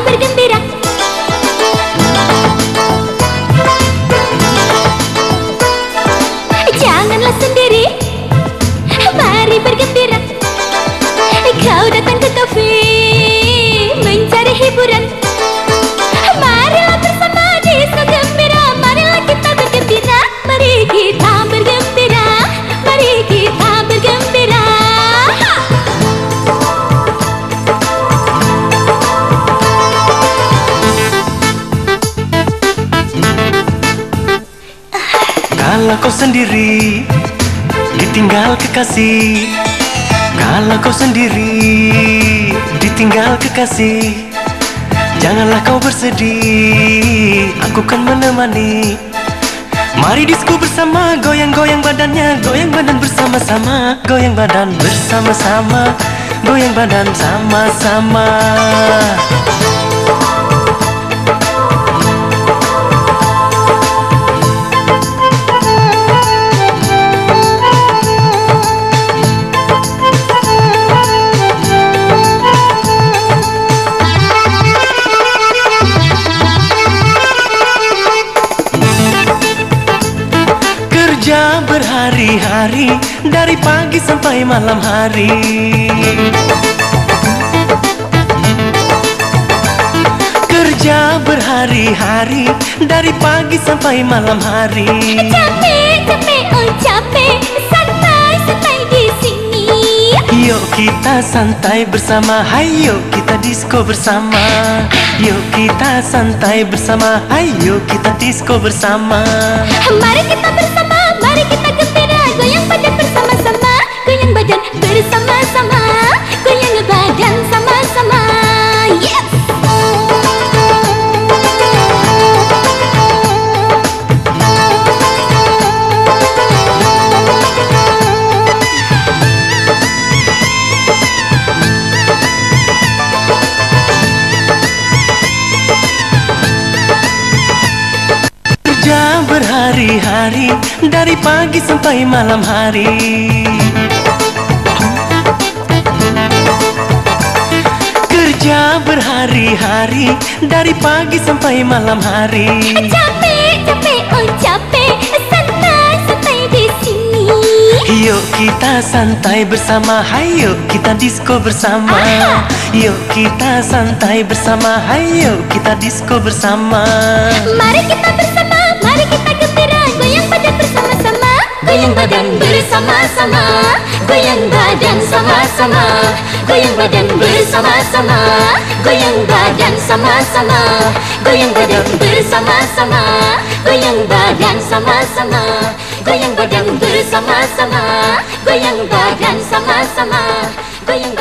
Alberguen Kalau kau sendiri Ditinggal kekasih. Kalau kau sendiri Ditinggal kekasih. Janganlah kau bersedih Aku kan menemani. Mari disku bersama Goyang-goyang badannya Goyang badan bersama-sama Goyang badan bersama-sama Goyang badan sama-sama Kerja berhari-hari Dari pagi sampai malam hari. Kerja berhari-hari Dari pagi sampai malam hari. Capek, capek, oh capek Santai, santai di sini. Yuk kita santai bersama Hayo kita disco bersama. Yuk kita santai bersama Hayo kita disco bersama. Mari kita bersama, mari kita berhari-hari Dari pagi sampai malam hari. Kerja berhari-hari Dari pagi sampai malam hari. Capek, capek, oh capek Santai, santai di sini. Yuk kita santai bersama Hayo kita disco bersama. Yuk kita santai bersama Hayo kita disco bersama. Mari kita bersama, bersama-sama Goyang badan bersama-sama Goyang badan sama-sama Goyang badan bersama-sama Goyang badan sama-sama Goyang badan bersama-sama Goyang badan sama-sama Goyang badan bersama-sama Goyang badan sama-sama Goyang